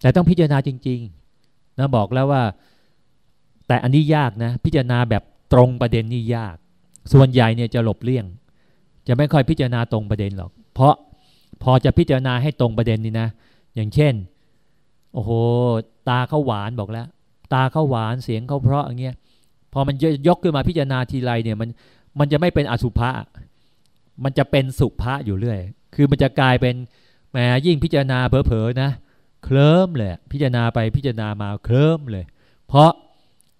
แต่ต้องพิจารณาจริงๆนะบอกแล้วว่า แต่อันนี้ยากนะ พิจารณาแบบตรงประเด็นนี่ยาก ส่วนใหญ่เนี่ยจะหลบเลี่ยง จะไม่ค่อยพิจารณาตรงประเด็นหรอก เพราะพอจะพิจารณาให้ตรงประเด็นนี่นะ อย่างเช่น โอ้โห ตาเขาหวานบอกแล้ว ตาเขาหวานเสียงเขาเพราะอย่างเงี้ยพอมันยกขึ้นมาพิจารณาทีไรเนี่ยมันมันจะไม่เป็นอสุภะมันจะเป็นสุภะอยู่เรื่อย คือมันจะกลายเป็นแหมยิ่งพิจารณาเผลอๆนะเเคลิ้มเลยพิจารณาไปพิจารณามาเคลิ้มเลย เพราะ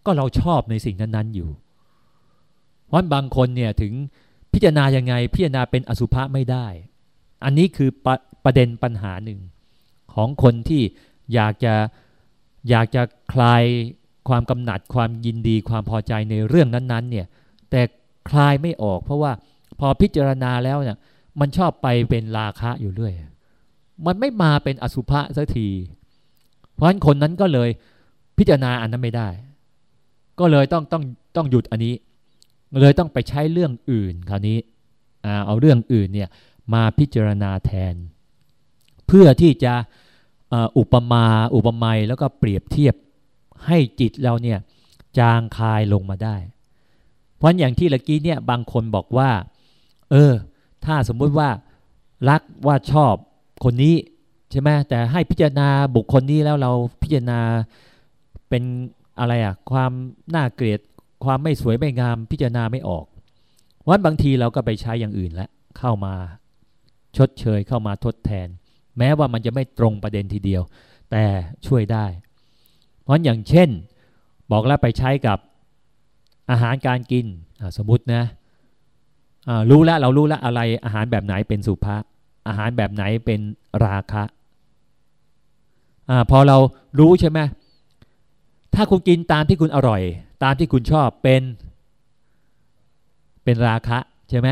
ก็เราชอบในสิ่งนั้น ๆ อยู่เพราะบางคนเนี่ยถึงพิจารณายังไงพิจารณาเป็นอสุภะไม่ได้ อันนี้คือปประเด็นปัญหาหนึ่งของคนที่อยากจะอยากจะคลายความกำหนัดความยินดีความพอใจในเรื่องนั้นๆเนี่ยแต่คลายไม่ออกเพราะว่าพอพิจารณาแล้วเนี่ยมันชอบไปเป็นราคะอยู่เรื่อย มันไม่มาเป็นอสุภะสักที เพราะฉะนั้นคนนั้นก็เลยพิจารณาอันนั้นไม่ได้ ก็เลยต้องต้องต้องหยุดอันนี้ เลยต้องไปใช้เรื่องอื่นคราวนี้เอาเรื่องอื่นเนี่ยมาพิจารณาแทน เพื่อที่จะอุปมาอุปไมยแล้วก็เปรียบเทียบให้จิตเราเนี่ยจางคายลงมาได้ เพราะอย่างที่เมื่อกี้เนี่ยบางคนบอกว่า เออ ถ้าสมมุติว่ารักว่าชอบ คนนี้ใช่ไหมแต่ให้พิจารณาบุคคลนี้แล้วเราพิจารณาเป็นอะไรอะความน่าเกลียดความไม่สวยไม่งามพิจารณาไม่ออกวันบางทีเราก็ไปใช้อย่างอื่นแล้วเข้ามาชดเชยเข้ามาทดแทน แม้ว่ามันจะไม่ตรงประเด็นทีเดียว แต่ช่วยได้ เพราะอย่างเช่น บอกแล้วไปใช้กับอาหารการกินสมมตินะรู้แล้วเรารู้แล้วอะไรอาหารแบบไหนเป็นสุภา อาหารแบบไหนเป็นราคะอพอเรารู้ใช่ไหมถ้าคุณกินตามที่คุณอร่อย ตามที่คุณชอบเป็น เป็นราคะใช่ไหม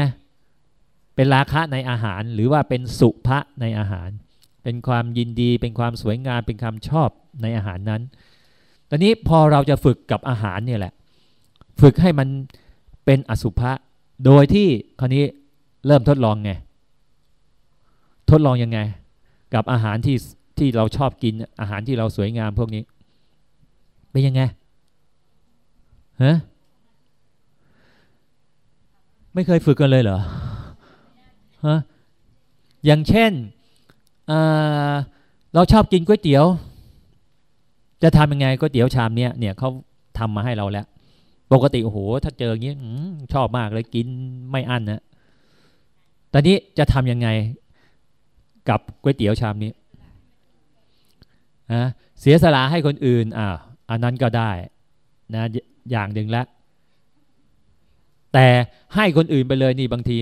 เป็นราคะในอาหารหรือว่าเป็นสุภะในอาหาร เป็นความยินดี เป็นความสวยงาม เป็นความชอบในอาหารนั้น ตอนนี้พอเราจะฝึกกับอาหารเนี่ยแหละ ฝึกให้มันเป็นอสุภะ โดยที่คราวนี้เริ่มทดลองไง ทดลองยังไง กับอาหารที่ที่เราชอบกินอาหารที่เราสวยงามพวกนี้ เป็นยังไงฮะไม่เคยฝึกกันเลยเหรอฮะอย่างเช่นเราชอบกินก๋วยเตี๋ยว จะทำยังไงก๋วยเตี๋ยวชามเนี้ยเนี่ยเขาทำมาให้เราแล้ว ปกติโอ้โหถ้าเจออย่างนี้ชอบมากเลยกินไม่อั้นนะตอนนี้จะทำยังไง กับก๋วยเตี๋ยวชามนี้นะเสียสละให้คนอื่นอ่าอันนั้นก็ได้นะอย่างหนึ่งแล้วแต่ให้คนอื่นไปเลยนี่บางที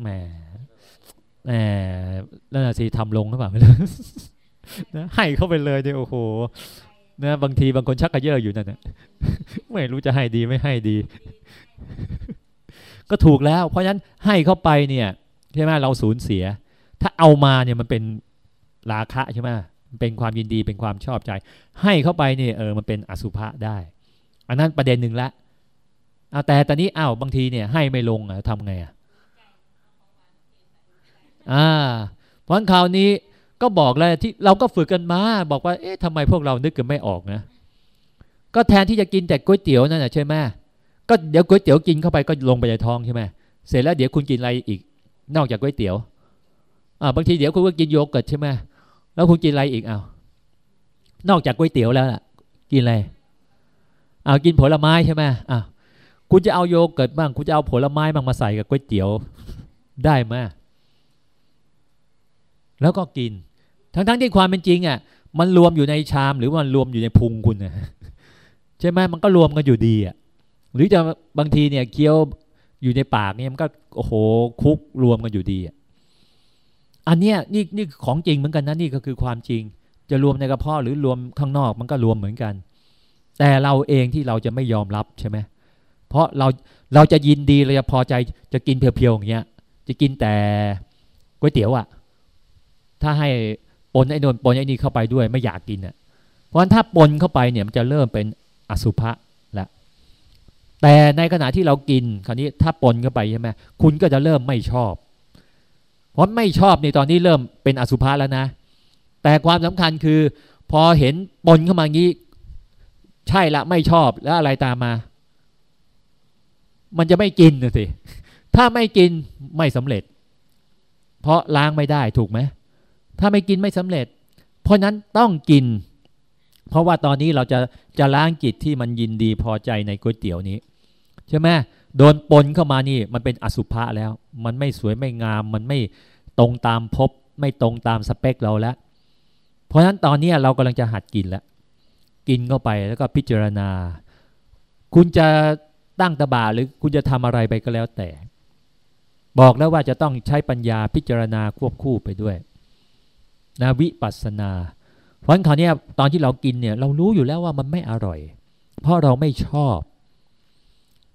แหมแหมนั่นสิทำลงหรือเปล่านะให้เข้าไปเลยเนี่ยโอ้โหนะบางทีบางคนชักกระเยอะอยู่นั่นนะไม่รู้จะให้ดีไม่ให้ดี ก็ถูกแล้ว เพราะฉะนั้นให้เข้าไปเนี่ยใช่ไหมเราสูญเสีย ถ้าเอามาเนี่ยมันเป็นราคะใช่ไหมเป็นความยินดีเป็นความชอบใจ ให้เข้าไปเนี่ยเออมันเป็นอสุภะได้ อันนั้นประเด็นหนึ่งละเอาแต่ตอนนี้อ้าวบางทีเนี่ยให้ไม่ลงอะทำไงอะอ่าเพราะคราวนี้ก็บอกแล้วที่เราก็ฝึกกันมาบอกว่าเอ๊ะทำไมพวกเรานึกกันไม่ออกนะ ก็แทนที่จะกินแต่ก๋วยเตี๋ยวนั่นแหะใช่ไหมก็เดี๋ยวก๋วยเตี๋ยวกินเข้าไปก็ลงไปในท้องใช่ไหมเสร็จแล้วเดี๋ยวคุณกินอะไรอีก นอกจากก๋วยเตี๋ยว อ่าบางทีเดี๋ยวคุณก็กินโยเกิร์ตใช่ไหมแล้วคุณกินอะไรอีกเอานอกจากก๋วยเตี๋ยวแล้วล่ะ กินอะไรเอากินผลไม้ใช่ไหมอ่าคุณจะเอาโยเกิร์ตบ้าง คุณจะเอาผลไม้บ้างมาใส่กับก๋วยเตี๋ยวได้ไหมแล้วก็กิน ทั้งๆทที่ความเป็นจริงอะ มันรวมอยู่ในชามหรือมันรวมอยู่ในพุงคุณนะใช่ไหมมันก็รวมกันอยู่ดีอะ หรือจะบางทีเนี่ยเคี้ยวอยู่ในปากเนี่ยมันก็โอ้โหคุกรวมกันอยู่ดีอะ อันเนี้ยนี่นี่ของจริงเหมือนกันนะนี่ก็คือความจริง จะรวมในกระเพาะหรือรวมข้างนอกมันก็รวมเหมือนกัน แต่เราเองที่เราจะไม่ยอมรับใช่ไหมเพราะเราเราจะยินดีเราจะพอใจจะกินเพียวๆอย่างเงี้ย จะกินแต่ก๋วยเตี๋ยวอะ่ะ ถ้าให้ปนไอ้นนปนไอ้นี่เข้าไปด้วยไม่อยากกินอะ่ะ เพราะฉะนั้นถ้าปนเข้าไปเนี่ยมันจะเริ่มเป็นอสุภะละแต่ในขณะที่เรากินคราวนี้ถ้าปนเข้าไปใช่ไหมคุณก็จะเริ่มไม่ชอบ เพราะไม่ชอบในตอนนี้เริ่มเป็นอสุภะแล้วนะ แต่ความสำคัญคือ พอเห็นปนเข้ามางี้ ใช่ละไม่ชอบแล้วอะไรตามมา มันจะไม่กินนะสิถ้าไม่กินไม่สำเร็จ เพราะล้างไม่ได้ถูกไหมถ้าไม่กินไม่สำเร็จ เพราะนั้นต้องกิน เพราะว่าตอนนี้เราจะจะล้างจิตที่มันยินดีพอใจในก๋วยเตี๋ยวนี้ ใช่ไหม โดนปนเข้ามานี่มันเป็นอสุภะแล้ว มันไม่สวยไม่งาม มันไม่ตรงตามพบไม่ตรงตามสเปคเราแล้ว เพราะฉะนั้นตอนนี้เรากำลังจะหัดกินแล้ว กินเข้าไปแล้วก็พิจารณา คุณจะตั้งตบาหรือคุณจะทำอะไรไปก็แล้วแต่ บอกแล้วว่าจะต้องใช้ปัญญาพิจารณาควบคู่ไปด้วยนะวิปัสสนา เพราะฉะนั้นคราวนี้ตอนที่เรากินเนี่ยเรารู้อยู่แล้วว่ามันไม่อร่อย เพราะเราไม่ชอบ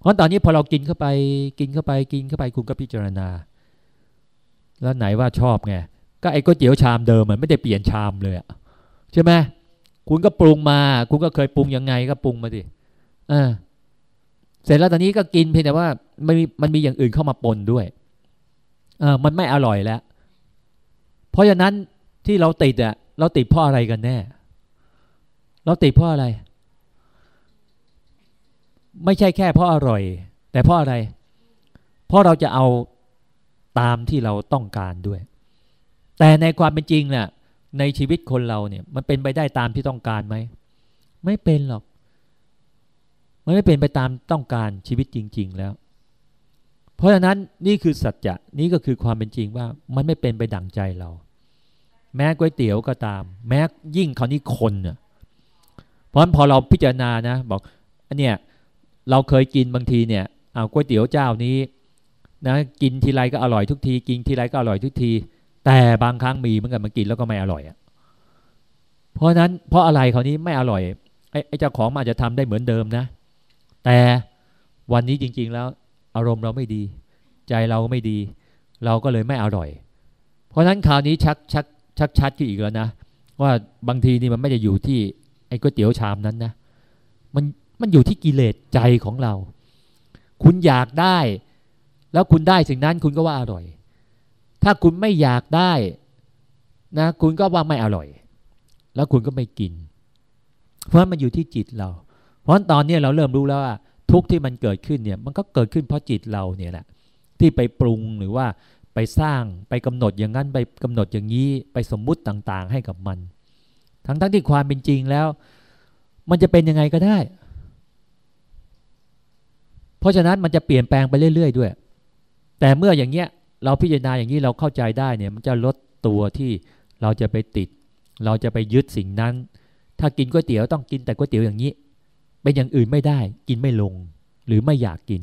เพราะตอนนี้พอเรากินเข้าไปกินเข้าไปกินเข้าไปคุณก็พิจารณา แล้วไหนว่าชอบไงก็ไอ้ก๋วยเตี๋ยวชามเดิมมันไม่ได้เปลี่ยนชามเลยอะใช่ไหมคุณก็ปรุงมา คุณก็เคยปรุงยังไงก็ปรุงมาดิอ่าเสร็จแล้วตอนนี้ก็กินเพียงแต่ว่ามันมีมันมีอย่างอื่นเข้ามาปนด้วยเออมันไม่อร่อยแล้ว เพราะฉะนั้นที่เราติดอะเราติดเพราะอะไรกันแน่ เราติดเพราะอะไร ไม่ใช่แค่เพราะอร่อย แต่เพราะอะไร เพราะเราจะเอาตามที่เราต้องการด้วย แต่ในความเป็นจริงเนี่ยในชีวิตคนเราเนี่ย มันเป็นไปได้ตามที่ต้องการไหมไม่เป็นหรอก มันไม่เป็นไปตามต้องการชีวิตจริง ๆ แล้ว เพราะฉะนั้นนี่คือสัจจะนี่ก็คือความเป็นจริงว่ามันไม่เป็นไปดั่งใจเรา แม้ก๋วยเตี๋ยวก็ตาม แม้ยิ่งคราวนี้คนเนี่ยเพราะฉะนั้นพอเราพิจารณานะ บอกอันเนี้ย เราเคยกินบางทีเนี่ยเอาก๋วยเตี๋ยวเจ้านี้นะกินทีไรก็อร่อยทุกทีกินทีไรก็อร่อยทุกที แต่บางครั้งมีเหมือนกันมากินแล้วก็ไม่อร่อยอะเพราะนั้นเพราะอะไรคราวนี้ไม่อร่อยไอ้เจ้าของอาจจะทำได้เหมือนเดิมนะ แต่วันนี้จริง ๆ แล้วอารมณ์เราไม่ดี ใจเราไม่ดี เราก็เลยไม่อร่อย เพราะนั้นคราวนี้ชักชักชักชัดขึ้นอีกแล้วนะว่าบางทีนี่มันไม่จะอยู่ที่ไอ้ก๋วยเตี๋ยวชามนั้นนะมัน มันอยู่ที่กิเลสใจของเรา คุณอยากได้ แล้วคุณได้สิ่งนั้นคุณก็ว่าอร่อย ถ้าคุณไม่อยากได้นะคุณก็ว่าไม่อร่อย แล้วคุณก็ไม่กิน เพราะมันอยู่ที่จิตเรา เพราะตอนนี้เราเริ่มรู้แล้วว่า ทุกที่มันเกิดขึ้นเนี่ยมันก็เกิดขึ้นเพราะจิตเราเนี่ยแหละที่ไปปรุงหรือว่าไปสร้างไปกำหนดอย่างนั้นไปกำหนดอย่างนี้ไปสมมุติต่างๆ ให้กับมัน ทั้งทั้งที่ความเป็นจริงแล้ว มันจะเป็นยังไงก็ได้ เพราะฉะนั้นมันจะเปลี่ยนแปลงไปเรื่อย ๆ ด้วย แต่เมื่ออย่างเงี้ยเราพิจารณาอย่างนี้เราเข้าใจได้เนี่ย มันจะลดตัวที่เราจะไปติด เราจะไปยึดสิ่งนั้น ถ้ากินก๋วยเตี๋ยวต้องกินแต่ก๋วยเตี๋ยวอย่างนี้ เป็นอย่างอื่นไม่ได้ กินไม่ลง หรือไม่อยากกิน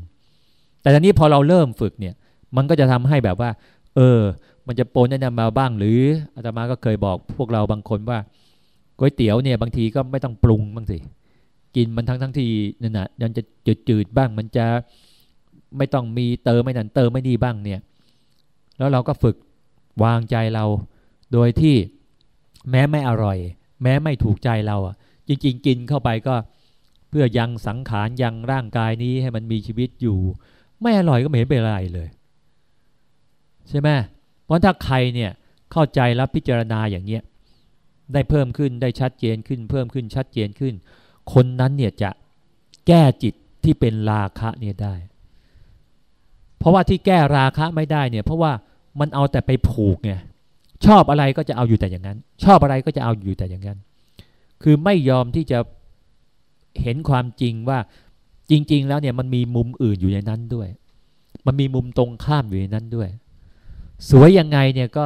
แต่ตอนนี้พอเราเริ่มฝึกเนี่ย มันก็จะทำให้แบบว่า เออ มันจะปนแนะนำมาบ้าง หรืออาตมาก็เคยบอกพวกเราบางคนว่าก๋วยเตี๋ยวเนี่ยบางทีก็ไม่ต้องปรุงบ้างสิ กินมันทั้งทั้งที่นั่นนะมันจะจืดจืดบ้างมันจะไม่ต้องมีเติมไม่นั่นเติมไม่นี่บ้างเนี่ย แล้วเราก็ฝึกวางใจเรา โดยที่แม้ไม่อร่อย แม้ไม่ถูกใจเราอะ จริง ๆ กินเข้าไปก็เพื่อยังสังขารยังร่างกายนี้ให้มันมีชีวิตอยู่ ไม่อร่อยก็ไม่เห็นเป็นไรเลย ใช่ไหมเพราะถ้าใครเนี่ยเข้าใจแล้วพิจารณาอย่างเนี้ยได้เพิ่มขึ้นได้ชัดเจนขึ้น เพิ่มขึ้นชัดเจนขึ้น คนนั้นเนี่ยจะแก้จิตที่เป็นราคะเนี่ยได้ เพราะว่าที่แก้ราคะไม่ได้เนี่ย เพราะว่ามันเอาแต่ไปผูกไงชอบอะไรก็จะเอาอยู่แต่อย่างนั้น ชอบอะไรก็จะเอาอยู่แต่อย่างนั้น คือไม่ยอมที่จะเห็นความจริงว่าจริง ๆ แล้วเนี่ยมันมีมุมอื่นอยู่ในนั้นด้วย มันมีมุมตรงข้ามอยู่ในนั้นด้วย สวยยังไงเนี่ยก็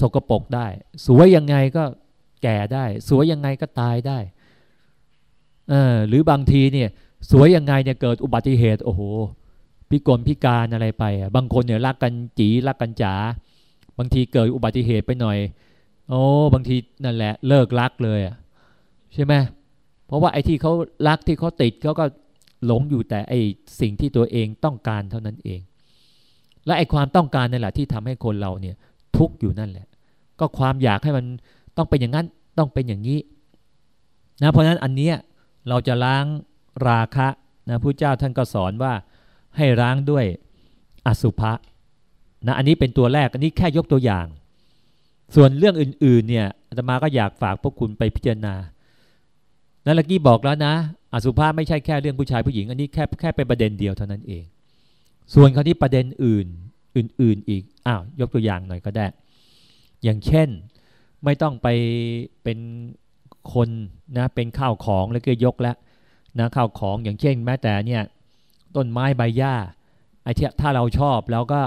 สกปรกได้ สวยยังไงก็ แก่ได้ สวยยังไงก็ตายได้เออหรือบางทีเนี่ย สวยยังไงเนี่ยเกิดอุบัติเหตุโอ้โหพิกลพิการอะไรไปอะบางคนเนี่ยรักกันจีรักกันจ๋าบางทีเกิดอุบัติเหตุไปหน่อย โอ้บางทีนั่นแหละเลิกรักเลยอะใช่ไหมเพราะว่าไอ้ที่เขารักที่เขาติดเขาก็หลงอยู่แต่ไอ้สิ่งที่ตัวเองต้องการเท่านั้นเอง และไอ้ความต้องการนั่นแหละที่ทำให้คนเราเนี่ยทุกข์อยู่นั่นแหละ ก็ความอยากให้มัน ต้องเป็นอย่างนั้นต้องเป็นอย่างนี้นะเพราะฉะนั้นอันเนี้ยเราจะล้างราคะนะผู้เจ้าท่านก็สอนว่าให้ล้างด้วยอสุภะนะอันนี้เป็นตัวแรกอันนี้แค่ยกตัวอย่าง ส่วนเรื่องอื่นๆเนี่ยอาตมาก็อยากฝากพวกคุณไปพิจารณานั่นเมื่อกี้บอกแล้วนะ อสุภะไม่ใช่แค่เรื่องผู้ชายผู้หญิง อันนี้แค่แค่เป็นประเด็นเดียวเท่านั้นเอง ส่วนคราวนี้ประเด็นอื่นอื่นๆอีกอ้าวยกตัวอย่างหน่อยก็ได้ อย่างเช่น ไม่ต้องไปเป็นคนนะเป็นข้าวของแล้วก็ยกแล้วนะข้าวของอย่างเช่นแม้แต่เนี่ยต้นไม้ใบหญ้าไอ้ที่ถ้าเราชอบเราก็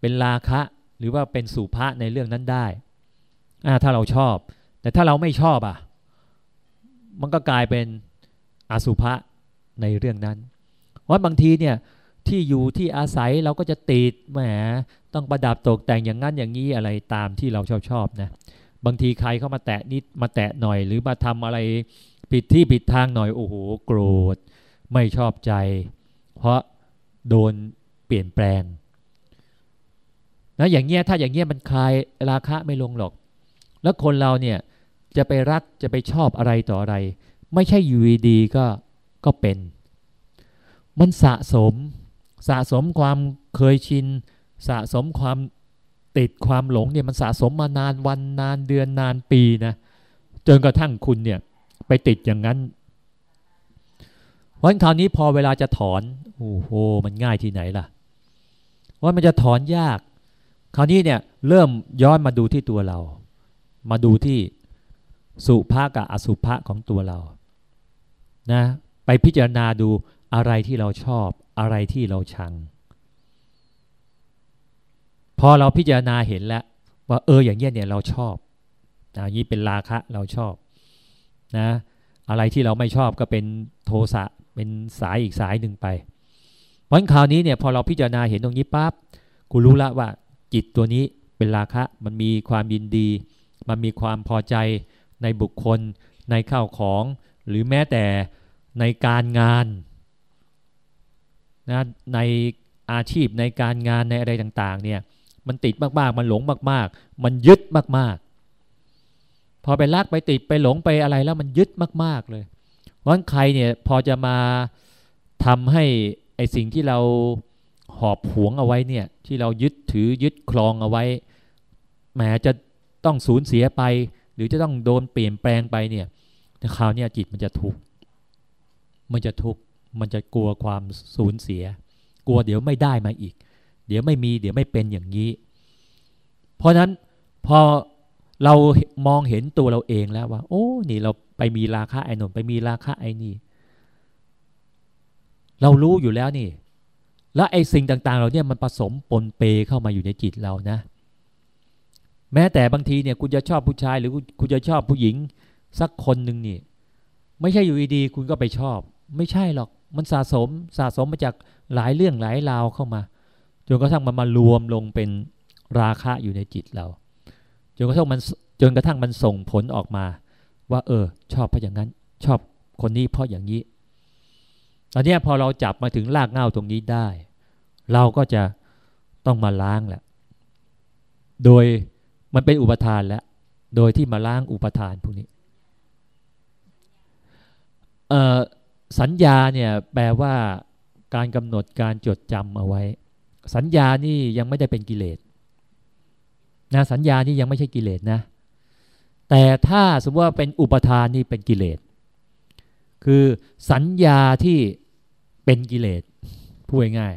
เป็นราคะหรือว่าเป็นสุภาษในเรื่องนั้นได้อ่าถ้าเราชอบ แต่ถ้าเราไม่ชอบอะ มันก็กลายเป็นอสุภะในเรื่องนั้นว่าะบางทีเนี่ยที่อยู่ที่อาศัยเราก็จะติดแหม ต้องประดับตกแต่งอย่างนั้นอย่างนี้อะไรตามที่เราชอบชอบนะบางทีใครเข้ามาแตะนิดมาแตะหน่อย หรือมาทำอะไรผิดที่ผิดทางหน่อยโอ้โหโกรธ ไม่ชอบใจ เพราะโดนเปลี่ยนแปลงนะอย่างเงี้ยถ้าอย่างเงี้ยมันคลายราคะไม่ลงหรอก แล้วคนเราเนี่ยจะไปรักจะไปชอบอะไรต่ออะไร ไม่ใช่อยู่ดีก็ก็เป็น มันสะสมสะสมความเคยชิน สะสมความติดความหลงเนี่ยมันสะสมมานานวันนานเดือนนานปีนะจนกระทั่งคุณเนี่ยไปติดอย่างนั้นวันคราวนี้พอเวลาจะถอนโอ้โหมันง่ายที่ไหนล่ะ ว่ามันจะถอนยาก คราวนี้เนี่ยเริ่มย้อนมาดูที่ตัวเรา มาดูที่สุภากับอสุภะของตัวเรานะไปพิจารณาดูอะไรที่เราชอบอะไรที่เราชัง พอเราพิจารณาเห็นแล้ว ว่าเอออย่างเงี้ยเนี่ยเราชอบอันนี้เป็นราคะเราชอบนะอะไรที่เราไม่ชอบก็เป็นโทสะเป็นสายอีกสายหนึ่งไปวันคราวนี้เนี่ยพอเราพิจารณาเห็นตรงนี้ปั๊บกูรู้ละว่าจิตตัวนี้เป็นราคะมันมีความยินดี มันมีความพอใจในบุคคล ในข้าวของ หรือแม้แต่ในการงานนะในอาชีพในการงานในอะไรต่างๆเนี่ย มันติดมากๆ มันหลงมากๆ มันยึดมากๆ พอไปลักไปติดไปหลงไปอะไรแล้วมันยึดมากๆเลยเพราะใครเนี่ยพอจะมาทำให้ไอสิ่งที่เราหอบหวงเอาไว้เนี่ยที่เรายึดถือยึดคลองเอาไว้แหมจะต้องสูญเสียไป หรือจะต้องโดนเปลี่ยนแปลงไปเนี่ยแต่คราวนี้จิตมันจะทุกข์มันจะทุกข์มันจะกลัวความสูญเสีย กลัวเดี๋ยวไม่ได้มาอีก เดี๋ยวไม่มี เดี๋ยวไม่เป็นอย่างนี้ เพราะนั้นพอเรามองเห็นตัวเราเองแล้วว่า โอ้ นี่เราไปมีราคาไอ้นนไปมีราคาไอ้นี่ เรารู้อยู่แล้วนี่ แล้วไอ้สิ่งต่าง ๆ เราเนี่ยมันผสมปนเปเข้ามาอยู่ในจิตเรานะ แม้แต่บางทีเนี่ยคุณจะชอบผู้ชายหรือคุณจะชอบผู้หญิงสักคนหนึ่งนี่ ไม่ใช่อยู่ดีๆคุณก็ไปชอบ ไม่ใช่หรอก มันสะสมสะสมมาจากหลายเรื่องหลายราวเข้ามา จนกระทั่งมันมารวมลงเป็นราคะอยู่ในจิตเรา จนกระทั่งมันจนกระทั่งมันส่งผลออกมา ว่า เออ ชอบเพราะอย่างนั้น ชอบคนนี้เพราะอย่างนี้ตอนนี้พอเราจับมาถึงรากเง้าตรงนี้ได้ เราก็จะต้องมาล้างแหละ โดยมันเป็นอุปทานแล้ว โดยที่มาล้างอุปทานพวกนี้สัญญาเนี่ยแปลว่าการกำหนดการจดจำเอาไว้ สัญญานี่ยังไม่ได้เป็นกิเลสนะสัญญานี่ยังไม่ใช่กิเลสนะ แต่ถ้าสมมติว่าเป็นอุปทานนี่เป็นกิเลส คือสัญญาที่เป็นกิเลสพูดง่าย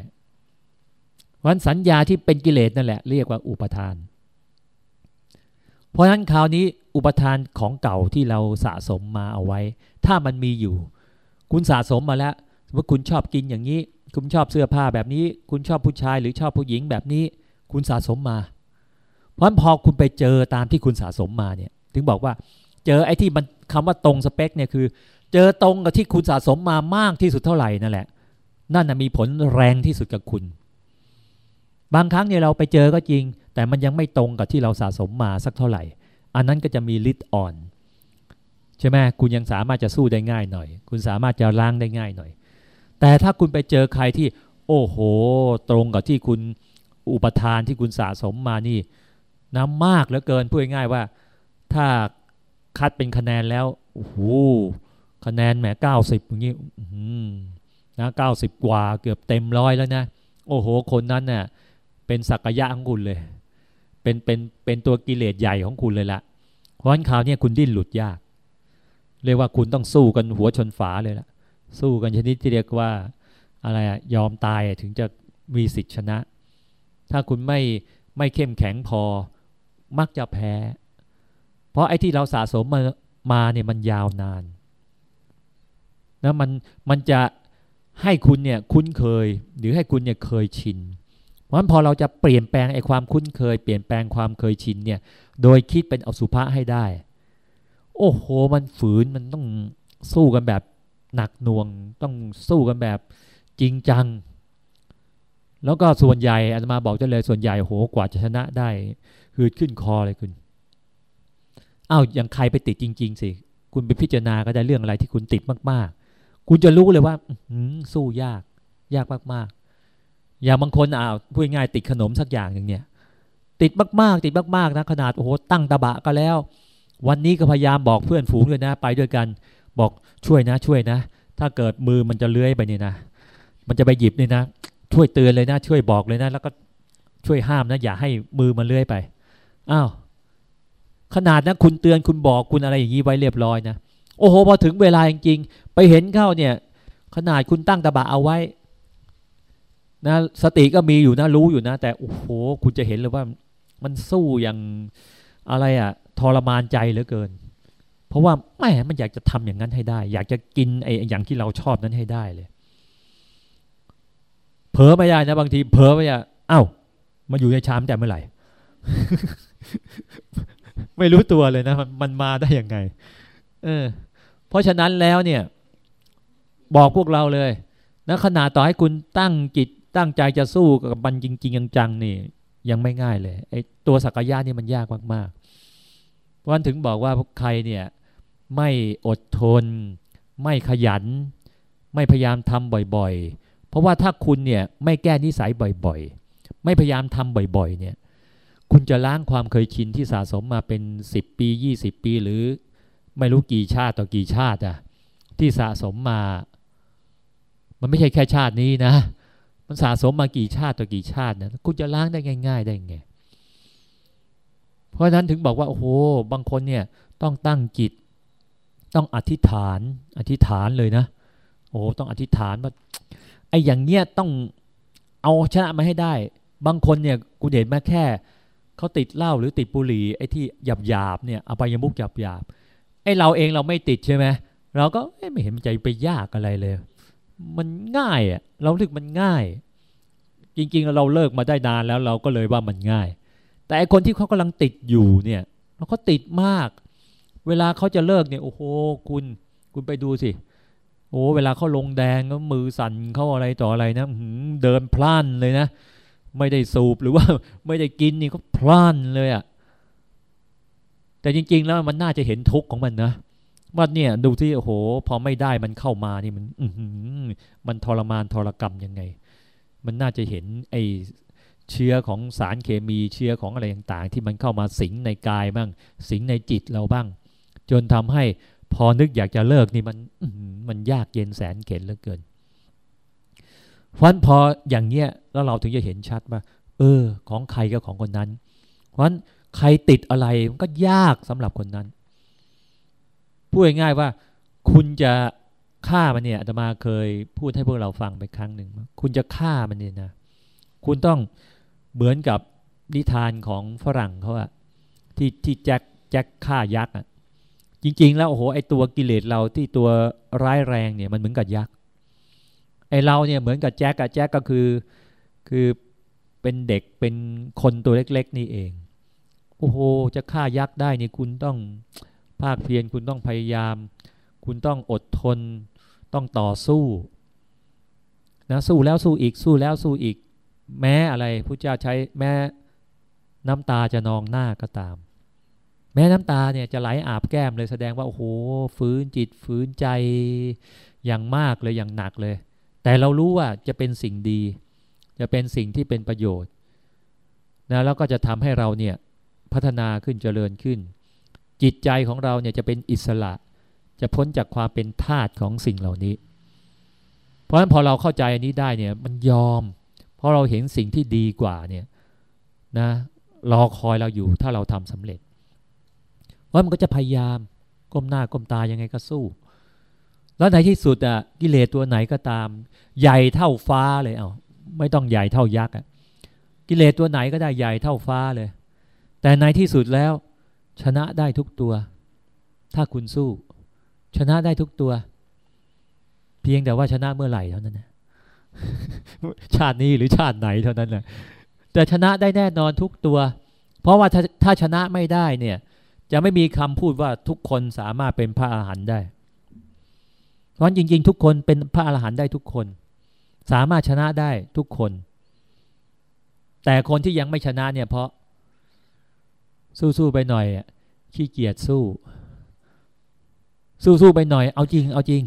วันสัญญาที่เป็นกิเลสนั่นแหละเรียกว่าอุปทาน เพราะฉะนั้นคราวนี้อุปทานของเก่าที่เราสะสมมาเอาไว้ ถ้ามันมีอยู่ คุณสะสมมาแล้วว่าคุณชอบกินอย่างนี้ คุณชอบเสื้อผ้าแบบนี้ คุณชอบผู้ชายหรือชอบผู้หญิงแบบนี้ คุณสะสมมา เพราะพอคุณไปเจอตามที่คุณสะสมมาเนี่ย ถึงบอกว่า เจอไอ้ที่มันคำว่าตรงสเปคเนี่ยคือ เจอตรงกับที่คุณสะสมมามากที่สุดเท่าไหร่นั่นแหละ นั่นมีผลแรงที่สุดกับคุณ บางครั้งเนี่ยเราไปเจอก็จริง แต่มันยังไม่ตรงกับที่เราสะสมมาสักเท่าไหร่ อันนั้นก็จะมีฤทธิ์อ่อนใช่ไหมคุณยังสามารถจะสู้ได้ง่ายหน่อย คุณสามารถจะล้างได้ง่ายหน่อย แต่ถ้าคุณไปเจอใครที่ โอ้โห ตรงกับที่คุณอุปทานที่คุณสะสมมานี่น้ำมากเหลือเกินพูดง่ายว่า ถ้าคัดเป็นคะแนนแล้วโอ้โหคะแนนแหมเก้าสิบอย่างนี้นะเก้าสิบกว่าเกือบเต็มร้อยแล้วนะ โอ้โห คนนั้นน่ะเป็นสักยะของคุณเลยเเป็นเป็นเป็นตัวกิเลสใหญ่ของคุณเลยละเพราะฉะนั้นคราวนี้คุณดิ้นหลุดยาก เรียกว่าคุณต้องสู้กันหัวชนฝาเลยละ สู้กันชนิดที่เรียกว่าอะไรอะยอมตายถึงจะมีสิทธิชนะ ถ้าคุณไม่ไม่เข้มแข็งพอมักจะแพ้ เพราะไอ้ที่เราสะสมมามาเนี่ยมันยาวนานนะมันมันจะให้คุณเนี่ยคุ้นเคย หรือให้คุณเนี่ยเคยชิน เพราะฉะนั้นพอเราจะเปลี่ยนแปลงไอ้ความคุ้นเคย เปลี่ยนแปลงความเคยชินเนี่ย โดยคิดเป็นอสุภะให้ได้ โอ้โห มันฝืนมันต้องสู้กันแบบ หนักหน่วงต้องสู้กันแบบจริงจัง แล้วก็ส่วนใหญ่อาตมาบอกจะเลยส่วนใหญ่โหกว่าจะชนะได้หืดขึ้นคอเลยคุณอ้าวอย่างใครไปติดจริง ๆ สิ คุณไปพิจารณาก็ได้เรื่องอะไรที่คุณติดมากๆ คุณจะรู้เลยว่าสู้ยาก ยากมากๆ อย่างบางคนอ้าวพูดง่ายติดขนมสักอย่างหนึ่งเนี่ย ติดมากๆ ติดมากๆนะขนาดโอ้โหตั้งตะบะก็แล้ว วันนี้ก็พยายามบอกเพื่อนฝูงด้วยนะ ไปด้วยกัน บอกช่วยนะช่วยนะ ถ้าเกิดมือมันจะเลื้อยไปนี่นะ มันจะไปหยิบนี่นะ ช่วยเตือนเลยนะ ช่วยบอกเลยนะ แล้วก็ช่วยห้ามนะ อย่าให้มือมันเลื้อยไปอ้าวขนาดนะคุณเตือนคุณบอกคุณอะไรอย่างนี้ไว้เรียบร้อยนะโอ้โหพอถึงเวลาจริงๆไปเห็นเข้าเนี่ย ขนาดคุณตั้งตะบะเอาไว้นะสติก็มีอยู่นะรู้อยู่นะ แต่โอ้โหคุณจะเห็นเลยว่ามันสู้อย่างอะไรอะทรมานใจเหลือเกิน เพราะว่าแม่มันอยากจะทำอย่างนั้นให้ได้ อยากจะกินไอ้อย่างที่เราชอบนั้นให้ได้เลย เผลอไม่ได้นะบางทีเผลอไม่ได้เอ้ามาอยู่ในชามแต่เมื่อไหร่ ไม่รู้ตัวเลยนะมันมันมาได้ยังไง เออ เพราะฉะนั้นแล้วเนี่ย บอกพวกเราเลยนะขนาดต่อให้คุณตั้งจิตตั้งใจจะสู้กับมันจริง ๆ จังๆนี่ ยังไม่ง่ายเลยไอ้ตัวสักยะนี่มันยากมากๆวันถึงบอกว่าใครเนี่ย ไม่อดทน ไม่ขยัน ไม่พยายามทำบ่อยๆ เพราะว่าถ้าคุณเนี่ยไม่แก้นิสัยบ่อยๆ ไม่พยายามทำบ่อยๆ เนี่ยคุณจะล้างความเคยชินที่สะสมมาเป็นสิบปียี่สิบปีหรือ ไม่รู้กี่ชาติต่อกี่ชาติอะที่สะสมมา มันไม่ใช่แค่ชาตินี้นะ มันสะสมมากี่ชาติต่อกี่ชาตินะคุณจะล้างได้ง่าย ๆ ได้ไงเพราะนั้นถึงบอกว่าโอ้โหบางคนเนี่ยต้องตั้งจิต ต้องอธิษฐานอธิษฐานเลยนะโอ้ต้องอธิษฐานว่าไอ้อย่างเงี้ยต้องเอาชนะมาให้ได้ บางคนเนี่ยกูเห็นมาแค่เขาติดเหล้าหรือติดบุหรี่ไอ้ที่หยาบหยาบเนี่ยเอบายมุกหยาบหยาบไอ้เราเองเราไม่ติดใช่ไหมเราก็ไม่เห็นใจไปยากอะไรเลย มันง่ายอะเราถึกมันง่าย จริงๆเราเลิกมาได้นานแล้วเราก็เลยว่ามันง่าย แต่ไอคนที่เขากำลังติดอยู่เนี่ยเขาติดมาก เวลาเขาจะเลิกเนี่ยโอ้โหคุณคุณไปดูสิโอ้เวลาเขาลงแดงก็มือสั่นเขาอะไรต่ออะไรนะเดินพล่านเลยนะ ไม่ได้สูบหรือว่าไม่ได้กินนี่ก็พล่านเลยอะ่ะแต่จริง ๆ แล้วมันน่าจะเห็นทุกข์ของมันนะว่าเนี่ยดูที่โอ้โห พอไม่ได้มันเข้ามานี่มันอืมันทรมานทรกรรมยังไง มันน่าจะเห็นไอเชื้อของสารเคมีเชื้อของอะไรต่างๆ ที่มันเข้ามาสิงในกายบ้าง สิงในจิตเราบ้าง จนทำให้พอนึกอยากจะเลิกนี่มันมันยากเย็นแสนเข็นเหลือเกินเพราะนั้นพออย่างเงี้ยแล้วเราถึงจะเห็นชัดว่า เออ ของใครก็ของคนนั้น เพราะฉะนั้นใครติดอะไรมันก็ยากสำหรับคนนั้นพูดง่ายๆว่า คุณจะฆ่ามันเนี่ยอาตมาเคยพูดให้พวกเราฟังไปครั้งหนึ่งคุณจะฆ่ามันเนี่ยนะคุณต้องเหมือนกับนิทานของฝรั่งเขาอะที่ที่แจ็คแจ็คฆ่ายักษ์อะ จริง ๆ แล้วโอ้โหไอตัวกิเลสเราที่ตัวร้ายแรงเนี่ยมันเหมือนกับยักษ์ไอเราเนี่ยเหมือนกับแจ็คอะแจ็คก็คือคือเป็นเด็กเป็นคนตัวเล็ก ๆ นี่เอง โอ้โหจะฆ่ายักษ์ได้เนี่ยคุณต้องภาคเพียรคุณต้องพยายาม คุณต้องอดทนต้องต่อสู้นะสู้แล้วสู้อีกสู้แล้วสู้อีก แม้อะไรพระเจ้าใช้แม้น้ำตาจะนองหน้าก็ตาม แม้น้ำตาเนี่ยจะไหลอาบแก้มเลยแสดงว่าโอ้โหฟื้นจิตฟื้นใจอย่างมากเลยอย่างหนักเลย แต่เรารู้ว่าจะเป็นสิ่งดี จะเป็นสิ่งที่เป็นประโยชน์นะแล้วก็จะทำให้เราเนี่ยพัฒนาขึ้นเจริญขึ้น จิตใจของเราเนี่ยจะเป็นอิสระ จะพ้นจากความเป็นทาสของสิ่งเหล่านี้ เพราะฉะนั้นพอเราเข้าใจอันนี้ได้เนี่ยมันยอม เพราะเราเห็นสิ่งที่ดีกว่าเนี่ยนะรอคอยเราอยู่ถ้าเราทำสำเร็จ ว่ามันก็จะพยายามก้มหน้าก้มตายังไงก็สู้ แล้วในที่สุดอะกิเลสตัวไหนก็ตาม ใหญ่เท่าฟ้าเลยเอาไม่ต้องใหญ่เท่ายักษ์อะกิเลสตัวไหนก็ได้ใหญ่เท่าฟ้าเลย แต่ในที่สุดแล้ว ชนะได้ทุกตัว ถ้าคุณสู้ ชนะได้ทุกตัว เพียงแต่ว่าชนะเมื่อไหร่เท่านั้นนะชาตินี้หรือชาติไหนเท่านั้นนะแต่ชนะได้แน่นอนทุกตัว เพราะว่าถ้าถ้าชนะไม่ได้เนี่ย จะไม่มีคำพูดว่าทุกคนสามารถเป็นพระอาหารหันต์ได้ เพราะจริง ๆ ทุกคนเป็นพระอาหารหันต์ได้ทุกคน สามารถชนะได้ทุกคน แต่คนที่ยังไม่ชนะเนี่ยเพราะ สู้ๆไปหน่อยขี้เกียจสู้ สู้ๆไปหน่อย เอาจริง เอาจริง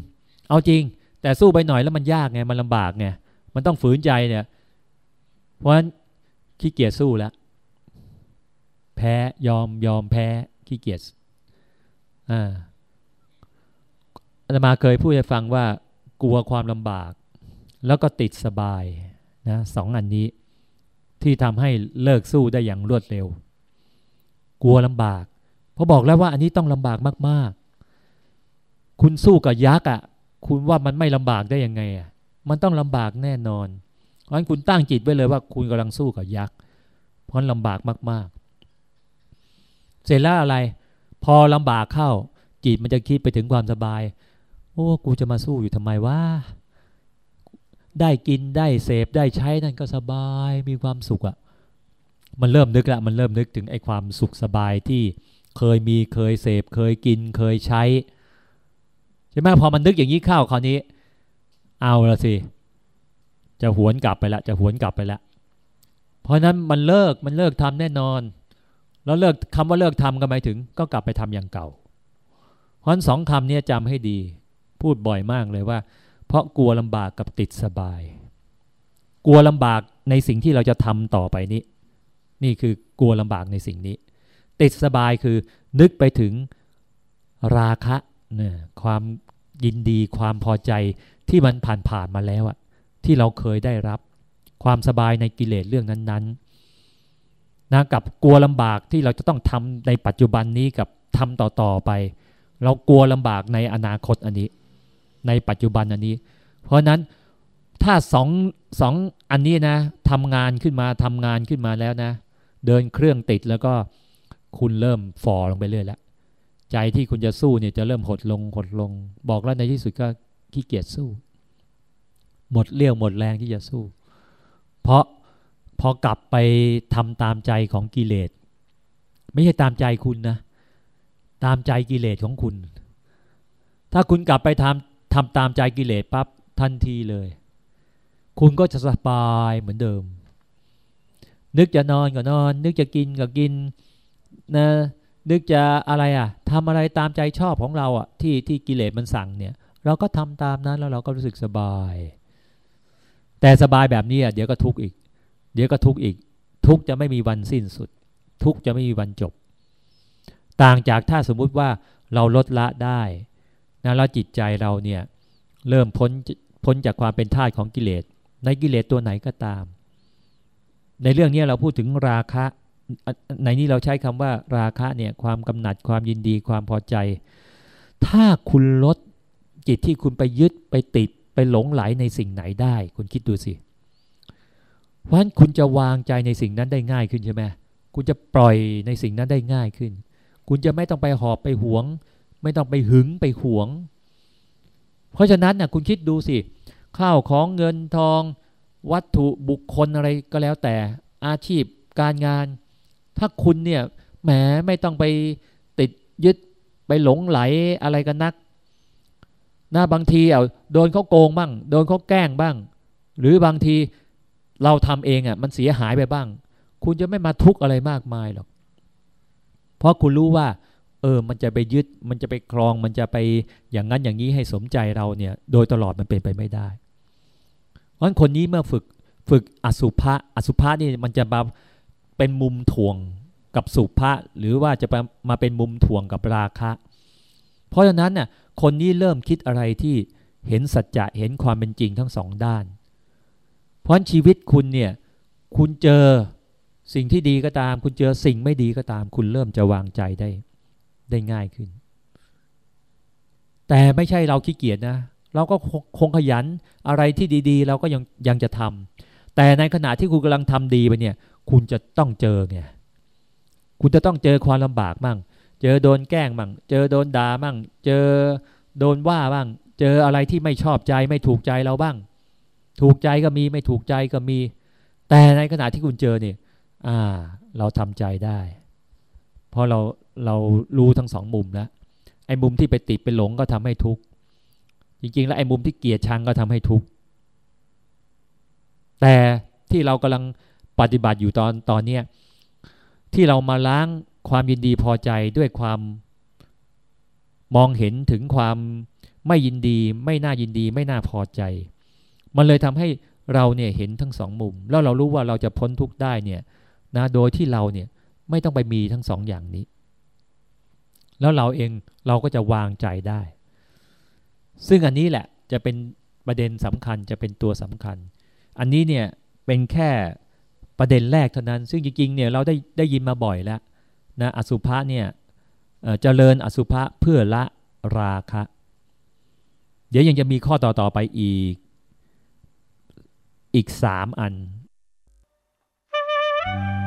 เอาจริง แต่สู้ไปหน่อยแล้วมันยากไงมันลำบากไงมันต้องฝืนใจเนี่ย เพราะฉะนั้นขี้เกียจสู้แล้วแพ้ยอมยอมแพ้ ขี้เกียจอ่าอาตมาเคยพูดให้ฟังว่ากลัวความลำบาก แล้วก็ติดสบายนะสองอันนี้ที่ทำให้เลิกสู้ได้อย่างรวดเร็ว กลัวลำบาก เพราะบอกแล้วว่าอันนี้ต้องลำบากมาก ๆ คุณสู้กับยักษ์อะ คุณว่ามันไม่ลำบากได้ยังไงอะมันต้องลำบากแน่นอน เพราะฉะนั้นคุณตั้งจิตไว้เลยว่าคุณกำลังสู้กับยักษ์เพราะลำบากมาก เสร็จแล้วอะไร พอลำบากเข้า จิตมันจะคิดไปถึงความสบาย โอ้กูจะมาสู้อยู่ทำไมวะได้กินได้เสพได้ใช้นั่นก็สบายมีความสุขอะ่ะมันเริ่มนึกละมันเริ่มนึกถึงไอ้ความสุขสบายที่เคยมีเคยเสพเคยกินเคยใช้ใช่ไหมพอมันนึกอย่างนี้เข้าคราวนี้ เอาละสิจะหวนกลับไปละ จะหวนกลับไปละ เพราะนั้นมันเลิกมันเลิกทำแน่นอน แล้วเลิกคำว่าเลิกทำก็หมายถึง ก็กลับไปทำอย่างเก่าเพราะสองคำนี้จำให้ดี พูดบ่อยมากเลยว่า เพราะกลัวลำบากกับติดสบาย กลัวลำบากในสิ่งที่เราจะทำต่อไปนี้ นี่คือกลัวลำบากในสิ่งนี้ ติดสบายคือนึกไปถึงราคะเนี่ยความยินดีความพอใจที่มันผ่านผ่านมาแล้วอะที่เราเคยได้รับ ความสบายในกิเลสเรื่องนั้นๆ นะกับกลัวลำบากที่เราจะต้องทำในปัจจุบันนี้กับทำต่อๆไป เรากลัวลำบากในอนาคตอันนี้ ในปัจจุบันอันนี้ เพราะนั้นถ้าสองสองอันนี้นะทำงานขึ้นมาทำงานขึ้นมาแล้วนะ เดินเครื่องติดแล้วก็คุณเริ่มฟอลงไปเรื่อยแล้วใจที่คุณจะสู้เนี่ยจะเริ่มหดลงหดลง บอกแล้วในที่สุดก็ขี้เกียจสู้ หมดเรี่ยวหมดแรงที่จะสู้ เพราะ พอกลับไปทำตามใจของกิเลส ไม่ใช่ตามใจคุณนะ ตามใจกิเลสของคุณ ถ้าคุณกลับไปทำทำตามใจกิเลสปั๊บทันทีเลย คุณก็จะสบายเหมือนเดิม นึกจะนอนก็นอน นึกจะกินก็กินนะนึกจะอะไรอะทำอะไรตามใจชอบของเราอะที่ที่กิเลสมันสั่งเนี่ย เราก็ทำตามนั้นแล้วเราก็รู้สึกสบาย แต่สบายแบบนี้อะเดี๋ยวก็ทุกข์อีก เดี๋ยวก็ทุกข์อีก ทุกข์จะไม่มีวันสิ้นสุด ทุกข์จะไม่มีวันจบ ต่างจากถ้าสมมุติว่าเราลดละได้นะแล้วจิตใจเราเนี่ยเริ่มพ้นพ้นจากความเป็นทาสของกิเลส ในกิเลสตัวไหนก็ตาม ในเรื่องนี้เราพูดถึงราคะ ในนี้เราใช้คำว่าราคะเนี่ยความกำหนัดความยินดีความพอใจ ถ้าคุณลดจิตที่คุณไปยึดไปติดไปหลงไหลในสิ่งไหนได้ คุณคิดดูสิ เพราะฉะนั้นคุณจะวางใจในสิ่งนั้นได้ง่ายขึ้นใช่ไหมคุณจะปล่อยในสิ่งนั้นได้ง่ายขึ้น คุณจะไม่ต้องไปหอบไปหวง ไม่ต้องไปหึงไปหวง เพราะฉะนั้นน่ะคุณคิดดูสิข้าวของเงินทอง วัตถุบุคคลอะไรก็แล้วแต่อาชีพการงาน ถ้าคุณเนี่ยแหมไม่ต้องไปติดยึดไปหลงไหลอะไรกันนักนะบางทีเอาโดนเขาโกงบ้าง โดนเขาแกล้งบ้าง หรือบางที เราทำเองอะ่ะมันเสียหายไปบ้าง คุณจะไม่มาทุกข์อะไรมากมายหรอก เพราะคุณรู้ว่า เออ มันจะไปยึด มันจะไปครอง มันจะไปอย่างนั้นอย่างนี้ให้สมใจเราเนี่ย โดยตลอดมันเป็นไปไม่ได้ เพราะฉะนั้นคนนี้เมื่อฝึกฝึกอสุภะ อสุภะนี่มันจะมาเป็นมุมถ่วงกับสุภะหรือว่าจะมาเป็นมุมถ่วงกับราคะ เพราะฉะนั้นน่ะคนนี้เริ่มคิดอะไรที่เห็นสัจจะเห็นความเป็นจริงทั้งสองด้าน เพราะชีวิตคุณเนี่ยคุณเจอสิ่งที่ดีก็ตาม คุณเจอสิ่งไม่ดีก็ตาม คุณเริ่มจะวางใจได้ได้ง่ายขึ้น แต่ไม่ใช่เราขี้เกียจนะ เราก็คงขยันอะไรที่ดีๆ เราก็ยังยังจะทำแต่ในขณะที่คุณกำลังทำดีไปเนี่ย คุณจะต้องเจอไงคุณจะต้องเจอความลำบากมั่ง เจอโดนแกล้งมั่ง เจอโดนด่ามั่ง เจอโดนว่าบ้าง เจออะไรที่ไม่ชอบใจไม่ถูกใจเราบ้าง ถูกใจก็มีไม่ถูกใจก็มี แต่ในขณะที่คุณเจอเนี่ยอ่า เราทำใจได้ เพราะเราเรารู้ทั้งสองมุมแล้วไอ้มุมที่ไปติดไปหลงก็ทำให้ทุกข์จริง ๆ แล้วไอ้มุมที่เกลียดชังก็ทำให้ทุกข์แต่ที่เรากำลังปฏิบัติอยู่ตอนตอนเนี้ยที่เรามาล้างความยินดีพอใจด้วยความมองเห็นถึงความไม่ยินดี ไม่น่ายินดี ไม่น่าพอใจ มันเลยทำให้เราเนี่ยเห็นทั้งสองมุม แล้วเรารู้ว่าเราจะพ้นทุกข์ได้เนี่ยนะโดยที่เราเนี่ยไม่ต้องไปมีทั้งสองอย่างนี้ แล้วเราเองเราก็จะวางใจได้ ซึ่งอันนี้แหละจะเป็นประเด็นสำคัญจะเป็นตัวสำคัญ อันนี้เนี่ยเป็นแค่ประเด็นแรกเท่านั้น ซึ่งจริงๆเนี่ยเราได้ได้ยินมาบ่อยแล้วนะอสุภะเนี่ยเจริญอสุภะเพื่อละราคะ เดี๋ยวยังจะมีข้อต่อต่อไปอีก อีก 3 อัน Thank you.